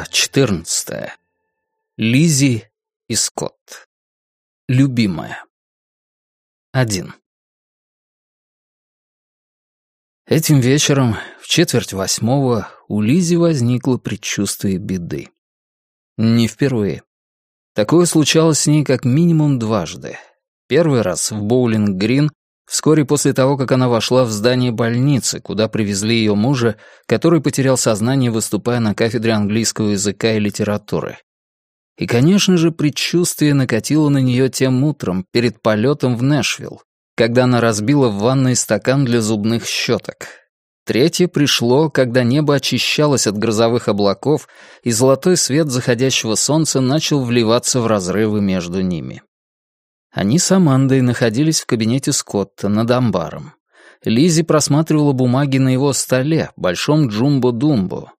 Глава 14. Лизи и Скотт. Любимая. 1. Этим вечером, в четверть восьмого, у Лизи возникло предчувствие беды. Не впервые. Такое случалось с ней как минимум дважды. Первый раз в Боулинг-Грин Вскоре после того, как она вошла в здание больницы, куда привезли ее мужа, который потерял сознание, выступая на кафедре английского языка и литературы. И, конечно же, предчувствие накатило на нее тем утром, перед полетом в Нэшвилл, когда она разбила в ванной стакан для зубных щеток. Третье пришло, когда небо очищалось от грозовых облаков, и золотой свет заходящего солнца начал вливаться в разрывы между ними. Они с Амандой находились в кабинете Скотта над амбаром. Лизи просматривала бумаги на его столе, большом джумбо-думбо.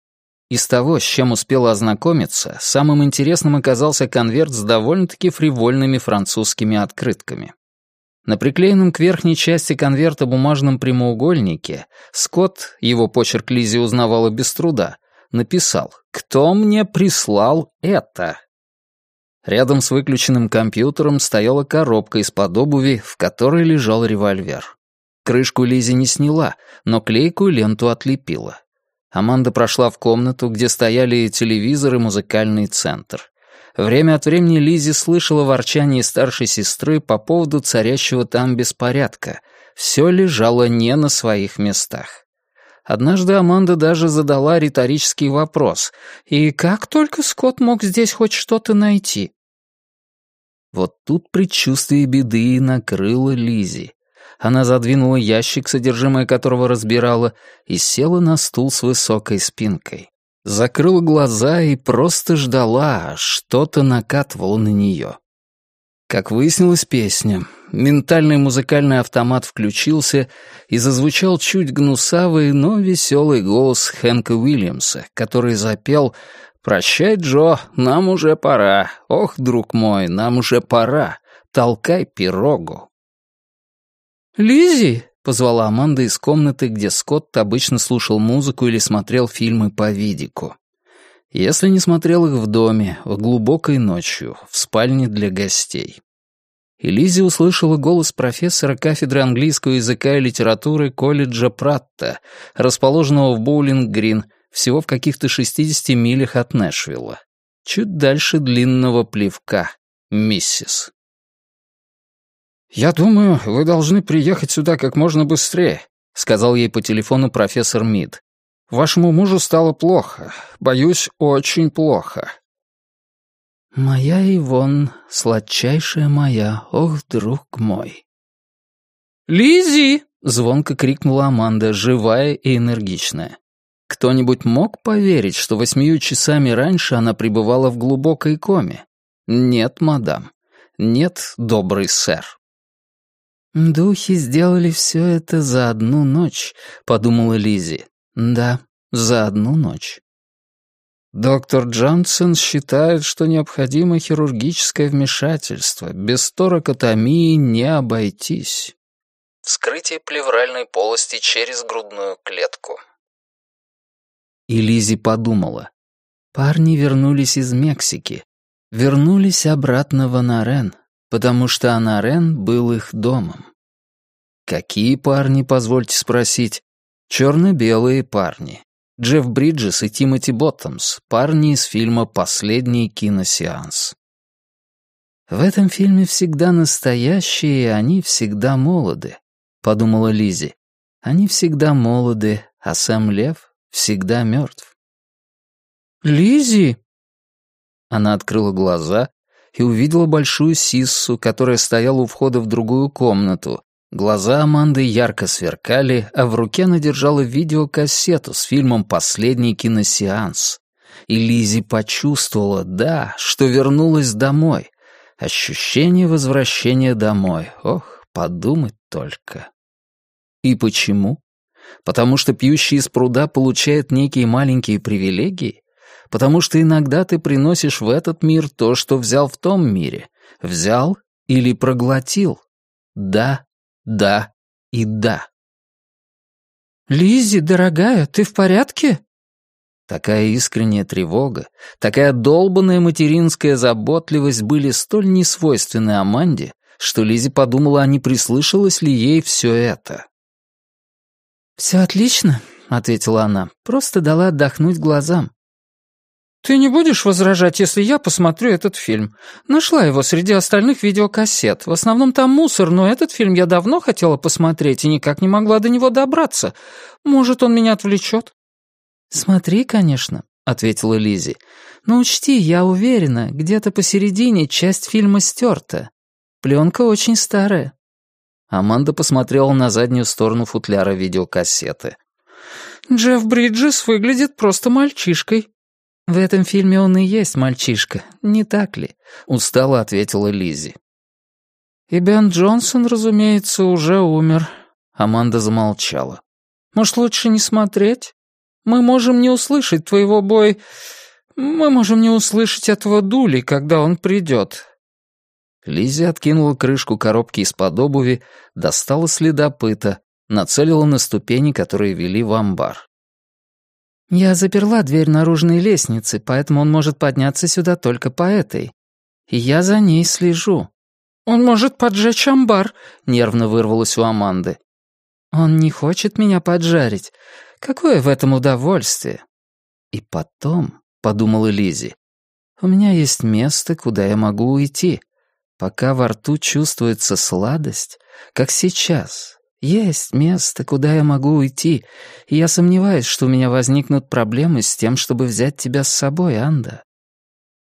Из того, с чем успела ознакомиться, самым интересным оказался конверт с довольно-таки фривольными французскими открытками. На приклеенном к верхней части конверта бумажном прямоугольнике Скотт, его почерк Лизи узнавала без труда, написал «Кто мне прислал это?» Рядом с выключенным компьютером стояла коробка из-под обуви, в которой лежал револьвер. Крышку Лизи не сняла, но клейкую ленту отлепила. Аманда прошла в комнату, где стояли телевизор и музыкальный центр. Время от времени Лизи слышала ворчание старшей сестры по поводу царящего там беспорядка. Все лежало не на своих местах. Однажды Аманда даже задала риторический вопрос. «И как только Скотт мог здесь хоть что-то найти?» Вот тут предчувствие беды накрыло Лизи. Она задвинула ящик, содержимое которого разбирала, и села на стул с высокой спинкой. Закрыла глаза и просто ждала, что-то накатывало на нее. Как выяснилось, песня. Ментальный музыкальный автомат включился, и зазвучал чуть гнусавый, но веселый голос Хэнка Уильямса, который запел «Прощай, Джо, нам уже пора. Ох, друг мой, нам уже пора. Толкай пирогу». Лизи позвала Аманда из комнаты, где Скотт обычно слушал музыку или смотрел фильмы по видику. Если не смотрел их в доме, в глубокой ночью, в спальне для гостей. И Лизи услышала голос профессора кафедры английского языка и литературы колледжа Пратта, расположенного в Боулинг-Грин, всего в каких-то 60 милях от Нэшвилла. Чуть дальше длинного плевка, миссис. «Я думаю, вы должны приехать сюда как можно быстрее», — сказал ей по телефону профессор Мид. Вашему мужу стало плохо. Боюсь, очень плохо». «Моя Ивон, сладчайшая моя, ох, друг мой». Лизи! звонко крикнула Аманда, живая и энергичная. Кто-нибудь мог поверить, что восьмию часами раньше она пребывала в глубокой коме? Нет, мадам. Нет, добрый сэр. «Духи сделали все это за одну ночь», — подумала Лизи. Да, за одну ночь. Доктор Джонсон считает, что необходимо хирургическое вмешательство. Без торакотомии не обойтись. Вскрытие плевральной полости через грудную клетку. И Лизи подумала. Парни вернулись из Мексики. Вернулись обратно в Анарен, потому что Анарен был их домом. Какие парни, позвольте спросить? Черно-белые парни. Джефф Бриджес и Тимоти Боттомс, парни из фильма «Последний киносеанс». «В этом фильме всегда настоящие, и они всегда молоды», — подумала Лизи. «Они всегда молоды, а Сэм Лев всегда мертв». Лизи! Она открыла глаза и увидела большую сиссу, которая стояла у входа в другую комнату, Глаза Аманды ярко сверкали, а в руке она держала видеокассету с фильмом «Последний киносеанс». И Лизи почувствовала, да, что вернулась домой. Ощущение возвращения домой. Ох, подумать только. И почему? Потому что пьющий из пруда получает некие маленькие привилегии? Потому что иногда ты приносишь в этот мир то, что взял в том мире. Взял или проглотил? Да да и да. Лизи, дорогая, ты в порядке? Такая искренняя тревога, такая долбанная материнская заботливость были столь несвойственны Аманде, что Лизи подумала, а не прислышалось ли ей все это. «Все отлично», — ответила она, — «просто дала отдохнуть глазам». «Ты не будешь возражать, если я посмотрю этот фильм? Нашла его среди остальных видеокассет. В основном там мусор, но этот фильм я давно хотела посмотреть и никак не могла до него добраться. Может, он меня отвлечет?» «Смотри, конечно», — ответила Лизи. «Но учти, я уверена, где-то посередине часть фильма стерта. Пленка очень старая». Аманда посмотрела на заднюю сторону футляра видеокассеты. «Джефф Бриджес выглядит просто мальчишкой». «В этом фильме он и есть мальчишка, не так ли?» — устало ответила Лизи. «И Бен Джонсон, разумеется, уже умер». Аманда замолчала. «Может, лучше не смотреть? Мы можем не услышать твоего бой... Мы можем не услышать этого дули, когда он придет. Лиззи откинула крышку коробки из-под обуви, достала следопыта, нацелила на ступени, которые вели в амбар. «Я заперла дверь наружной лестницы, поэтому он может подняться сюда только по этой. И я за ней слежу». «Он может поджечь амбар», — нервно вырвалось у Аманды. «Он не хочет меня поджарить. Какое в этом удовольствие?» «И потом», — подумала Лизи, — «у меня есть место, куда я могу уйти». Пока во рту чувствуется сладость, как сейчас, есть место, куда я могу уйти, и я сомневаюсь, что у меня возникнут проблемы с тем, чтобы взять тебя с собой, Анда.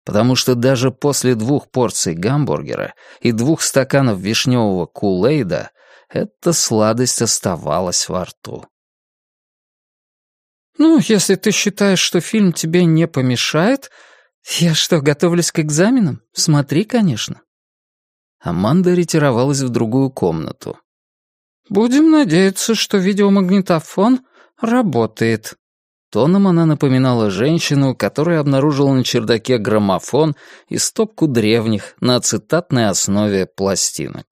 Потому что даже после двух порций гамбургера и двух стаканов вишневого кулейда эта сладость оставалась во рту. «Ну, если ты считаешь, что фильм тебе не помешает, я что, готовлюсь к экзаменам? Смотри, конечно». Аманда ретировалась в другую комнату. «Будем надеяться, что видеомагнитофон работает». Тоном она напоминала женщину, которая обнаружила на чердаке граммофон и стопку древних на ацетатной основе пластинок.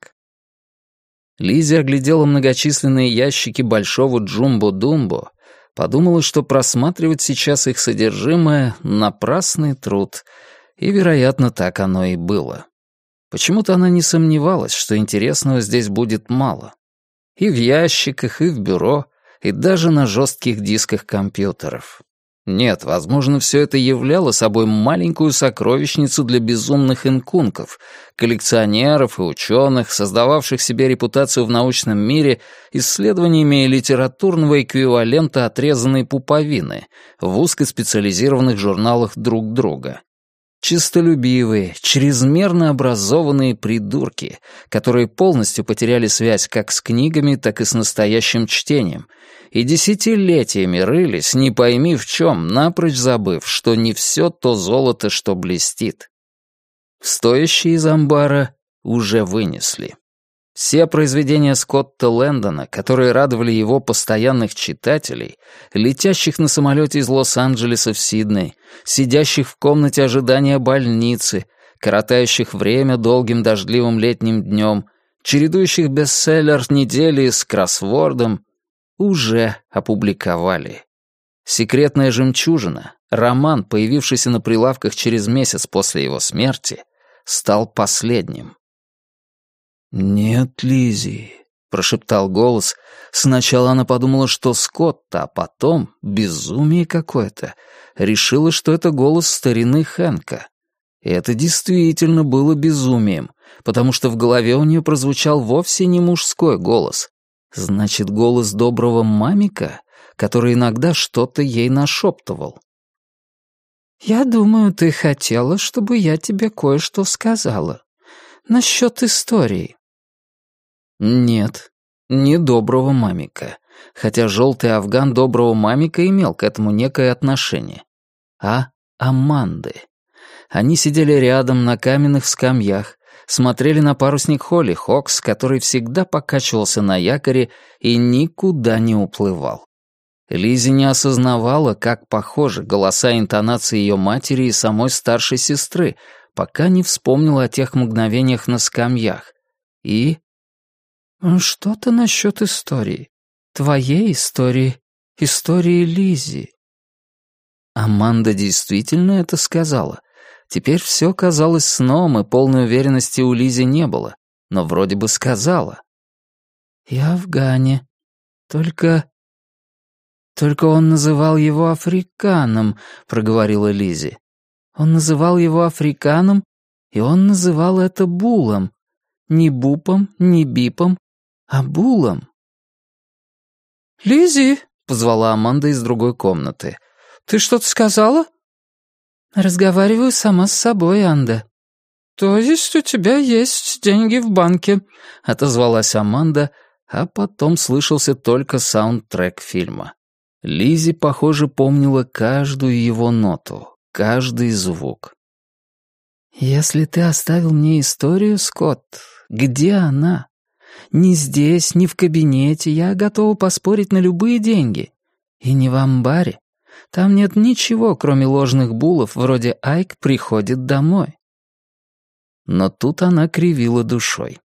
Лизи оглядела многочисленные ящики большого джумбо-думбо, подумала, что просматривать сейчас их содержимое — напрасный труд, и, вероятно, так оно и было. Почему-то она не сомневалась, что интересного здесь будет мало. И в ящиках, и в бюро, и даже на жестких дисках компьютеров. Нет, возможно, все это являло собой маленькую сокровищницу для безумных инкунков, коллекционеров и ученых, создававших себе репутацию в научном мире исследованиями литературного эквивалента отрезанной пуповины в узкоспециализированных журналах друг друга. Чистолюбивые, чрезмерно образованные придурки, которые полностью потеряли связь как с книгами, так и с настоящим чтением, и десятилетиями рылись, не пойми в чем, напрочь забыв, что не все то золото, что блестит. Стоящие из амбара уже вынесли. Все произведения Скотта Лэндона, которые радовали его постоянных читателей, летящих на самолете из Лос-Анджелеса в Сидней, сидящих в комнате ожидания больницы, коротающих время долгим дождливым летним днем, чередующих бестселлер недели с кроссвордом, уже опубликовали. «Секретная жемчужина», роман, появившийся на прилавках через месяц после его смерти, стал последним. «Нет, Лизи, прошептал голос. Сначала она подумала, что Скотт, а потом, безумие какое-то, решила, что это голос старины Хэнка. И это действительно было безумием, потому что в голове у нее прозвучал вовсе не мужской голос. Значит, голос доброго мамика, который иногда что-то ей нашептывал. «Я думаю, ты хотела, чтобы я тебе кое-что сказала. Насчет истории». Нет, не доброго мамика, хотя желтый афган доброго мамика имел к этому некое отношение, а Аманды. Они сидели рядом на каменных скамьях, смотрели на парусник Холли Хокс, который всегда покачивался на якоре и никуда не уплывал. Лизи не осознавала, как похожи голоса и интонации ее матери и самой старшей сестры, пока не вспомнила о тех мгновениях на скамьях. И «Что-то насчет истории. Твоей истории. Истории Лизи. Аманда действительно это сказала. Теперь все казалось сном, и полной уверенности у Лизи не было, но вроде бы сказала. «Я в Гане. Только...» «Только он называл его африканом», — проговорила Лизи. «Он называл его африканом, и он называл это булом. Не бупом, не бипом, а булом». Лизи, позвала Аманда из другой комнаты. «Ты что-то сказала?» «Разговариваю сама с собой, Анда». «То есть у тебя есть деньги в банке?» — отозвалась Аманда, а потом слышался только саундтрек фильма. Лизи, похоже, помнила каждую его ноту, каждый звук. «Если ты оставил мне историю, Скотт, где она? Ни здесь, ни в кабинете я готова поспорить на любые деньги. И не в амбаре. Там нет ничего, кроме ложных булов, вроде «Айк приходит домой». Но тут она кривила душой.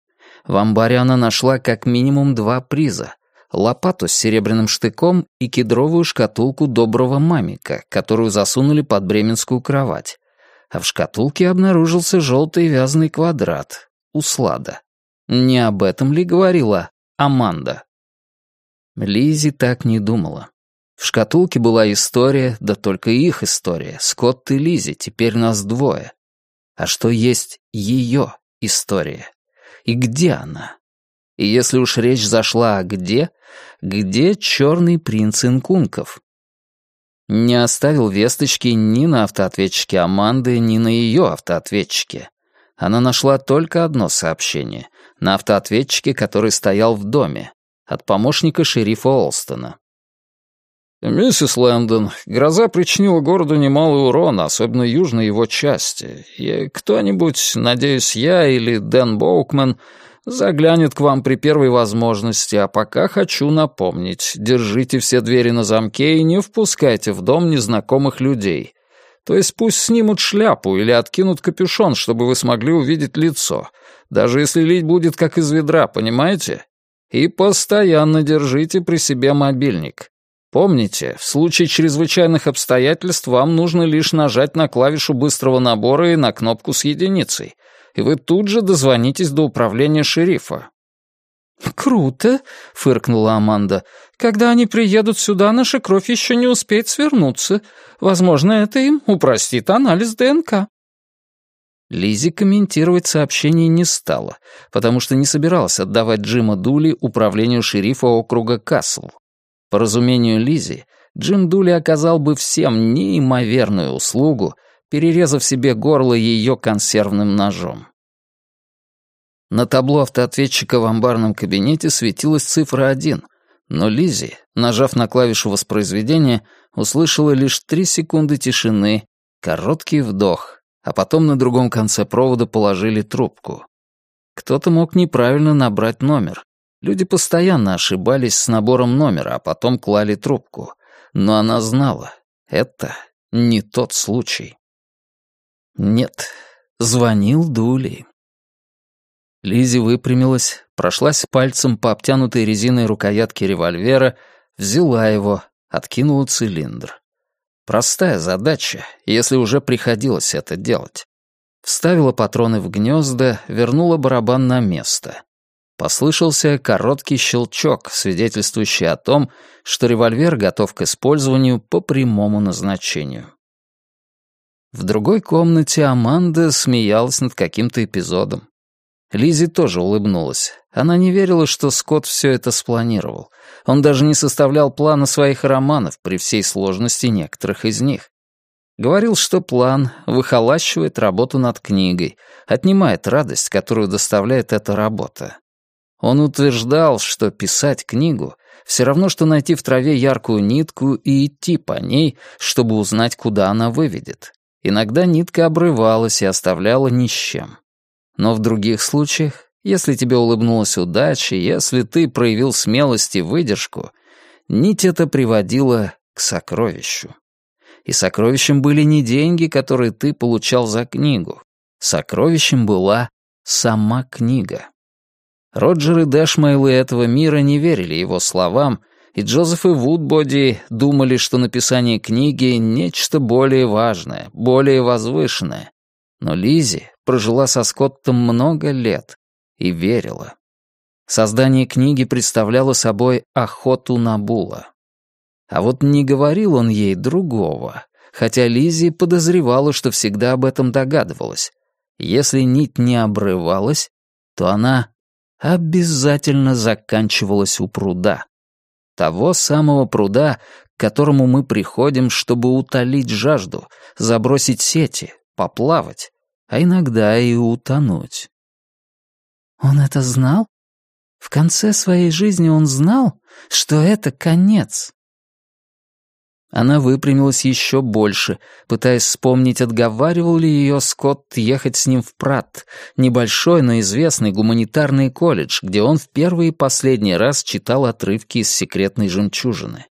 В амбаре она нашла как минимум два приза лопату с серебряным штыком и кедровую шкатулку доброго мамика, которую засунули под бременскую кровать. А в шкатулке обнаружился желтый вязаный квадрат, услада. Не об этом ли говорила Аманда? Лизи так не думала. В шкатулке была история, да только их история. Скотт и Лизи, теперь нас двое. А что есть ее история? И где она? И если уж речь зашла о где, где черный принц инкунков? Не оставил весточки ни на автоответчике Аманды, ни на ее автоответчике. Она нашла только одно сообщение на автоответчике, который стоял в доме, от помощника шерифа Олстона. «Миссис Лэндон, гроза причинила городу немалый урон, особенно южной его части. И кто-нибудь, надеюсь, я или Дэн Боукман, Заглянет к вам при первой возможности, а пока хочу напомнить, держите все двери на замке и не впускайте в дом незнакомых людей. То есть пусть снимут шляпу или откинут капюшон, чтобы вы смогли увидеть лицо, даже если лить будет как из ведра, понимаете? И постоянно держите при себе мобильник. Помните, в случае чрезвычайных обстоятельств вам нужно лишь нажать на клавишу быстрого набора и на кнопку с единицей — и вы тут же дозвонитесь до управления шерифа». «Круто», — фыркнула Аманда. «Когда они приедут сюда, наша кровь еще не успеет свернуться. Возможно, это им упростит анализ ДНК». Лизи комментировать сообщение не стала, потому что не собиралась отдавать Джима Дули управлению шерифа округа Касл. По разумению Лизи, Джим Дули оказал бы всем неимоверную услугу, перерезав себе горло ее консервным ножом. На табло автоответчика в амбарном кабинете светилась цифра 1, но Лизи, нажав на клавишу воспроизведения, услышала лишь три секунды тишины, короткий вдох, а потом на другом конце провода положили трубку. Кто-то мог неправильно набрать номер. Люди постоянно ошибались с набором номера, а потом клали трубку. Но она знала, это не тот случай. Нет, звонил Дули. Лизи выпрямилась, прошлась пальцем по обтянутой резиной рукоятке револьвера, взяла его, откинула цилиндр. Простая задача, если уже приходилось это делать. Вставила патроны в гнезда, вернула барабан на место. Послышался короткий щелчок, свидетельствующий о том, что револьвер готов к использованию по прямому назначению. В другой комнате Аманда смеялась над каким-то эпизодом. Лизи тоже улыбнулась. Она не верила, что Скотт все это спланировал. Он даже не составлял плана своих романов при всей сложности некоторых из них. Говорил, что план выхолащивает работу над книгой, отнимает радость, которую доставляет эта работа. Он утверждал, что писать книгу — все равно, что найти в траве яркую нитку и идти по ней, чтобы узнать, куда она выведет. Иногда нитка обрывалась и оставляла ни с чем. Но в других случаях, если тебе улыбнулась удача, если ты проявил смелость и выдержку, нить эта приводила к сокровищу. И сокровищем были не деньги, которые ты получал за книгу. Сокровищем была сама книга. Роджер и Дэшмейлы этого мира не верили его словам, и Джозеф и Вудбоди думали, что написание книги — нечто более важное, более возвышенное. Но Лизи прожила со Скоттом много лет и верила. Создание книги представляло собой охоту на Була. А вот не говорил он ей другого, хотя Лизи подозревала, что всегда об этом догадывалась. Если нить не обрывалась, то она обязательно заканчивалась у пруда. Того самого пруда, к которому мы приходим, чтобы утолить жажду, забросить сети, поплавать, а иногда и утонуть. Он это знал? В конце своей жизни он знал, что это конец. Она выпрямилась еще больше, пытаясь вспомнить, отговаривал ли ее Скотт ехать с ним в Прат, небольшой, но известный гуманитарный колледж, где он в первый и последний раз читал отрывки из «Секретной жемчужины».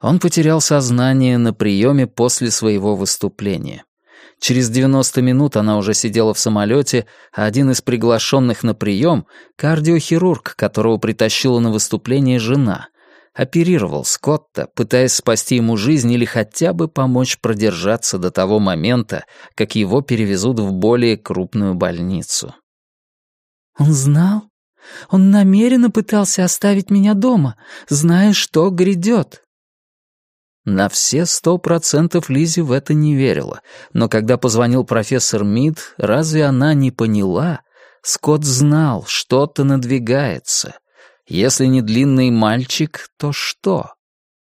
Он потерял сознание на приеме после своего выступления. Через 90 минут она уже сидела в самолете, а один из приглашенных на прием — кардиохирург, которого притащила на выступление жена — оперировал Скотта, пытаясь спасти ему жизнь или хотя бы помочь продержаться до того момента, как его перевезут в более крупную больницу. «Он знал? Он намеренно пытался оставить меня дома, зная, что грядет». На все сто процентов Лизи в это не верила, но когда позвонил профессор Мид, разве она не поняла? Скотт знал, что-то надвигается — если не длинный мальчик, то что?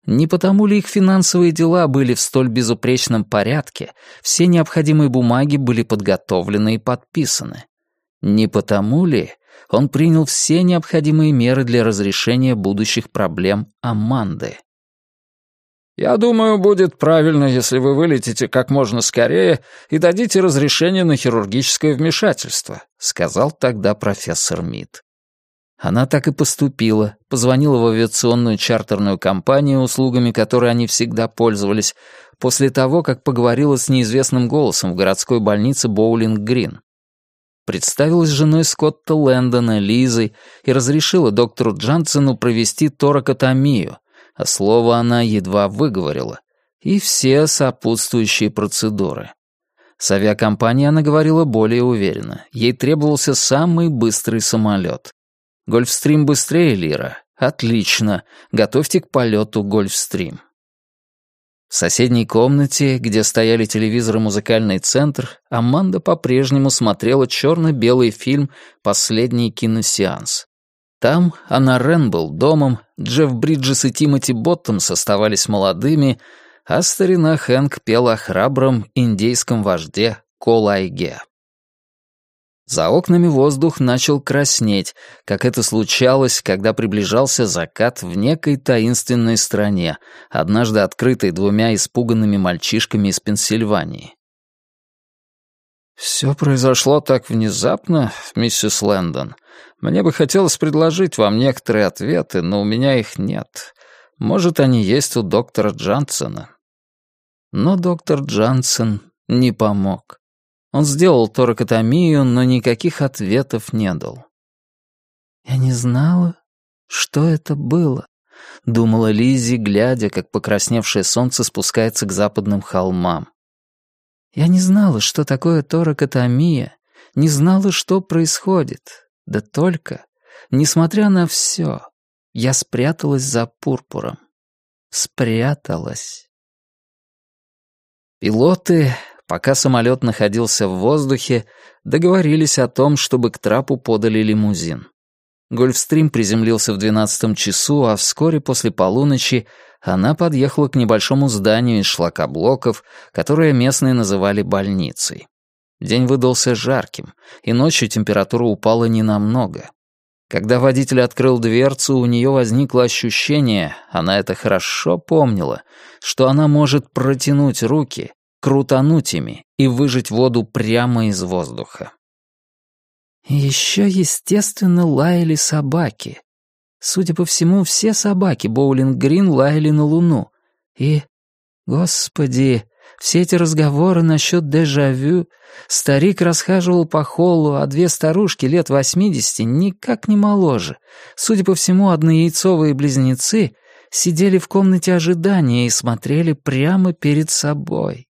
Не потому ли их финансовые дела были в столь безупречном порядке, все необходимые бумаги были подготовлены и подписаны? Не потому ли он принял все необходимые меры для разрешения будущих проблем Аманды? «Я думаю, будет правильно, если вы вылетите как можно скорее и дадите разрешение на хирургическое вмешательство», сказал тогда профессор Мид. Она так и поступила, позвонила в авиационную чартерную компанию, услугами которой они всегда пользовались, после того, как поговорила с неизвестным голосом в городской больнице Боулинг-Грин. Представилась женой Скотта Лэндона, Лизой, и разрешила доктору Джансену провести торакотомию, а слово она едва выговорила, и все сопутствующие процедуры. С авиакомпанией она говорила более уверенно. Ей требовался самый быстрый самолет. Гольфстрим быстрее, Лира? Отлично. Готовьте к полету Гольфстрим. В соседней комнате, где стояли телевизор и музыкальный центр, Аманда по-прежнему смотрела черно-белый фильм «Последний киносеанс». Там Анна Рен был домом, Джефф Бриджес и Тимоти Боттомс оставались молодыми, а старина Хэнк пел о храбром индейском вожде Колайге. За окнами воздух начал краснеть, как это случалось, когда приближался закат в некой таинственной стране, однажды открытой двумя испуганными мальчишками из Пенсильвании. «Все произошло так внезапно, миссис Лэндон. Мне бы хотелось предложить вам некоторые ответы, но у меня их нет. Может, они есть у доктора Джансона». Но доктор Джансон не помог. Он сделал торакотомию, но никаких ответов не дал. «Я не знала, что это было», — думала Лизи, глядя, как покрасневшее солнце спускается к западным холмам. «Я не знала, что такое торакотомия, не знала, что происходит. Да только, несмотря на все, я спряталась за пурпуром. Спряталась». Пилоты Пока самолет находился в воздухе, договорились о том, чтобы к трапу подали лимузин. Гольфстрим приземлился в двенадцатом часу, а вскоре после полуночи она подъехала к небольшому зданию из шлакоблоков, которое местные называли больницей. День выдался жарким, и ночью температура упала ненамного. Когда водитель открыл дверцу, у нее возникло ощущение, она это хорошо помнила, что она может протянуть руки крутануть ими и выжать воду прямо из воздуха. Еще, естественно, лаяли собаки. Судя по всему, все собаки Боулинг-Грин лаяли на Луну. И, господи, все эти разговоры насчет дежавю, старик расхаживал по холлу, а две старушки лет восьмидесяти никак не моложе. Судя по всему, однояйцовые близнецы сидели в комнате ожидания и смотрели прямо перед собой.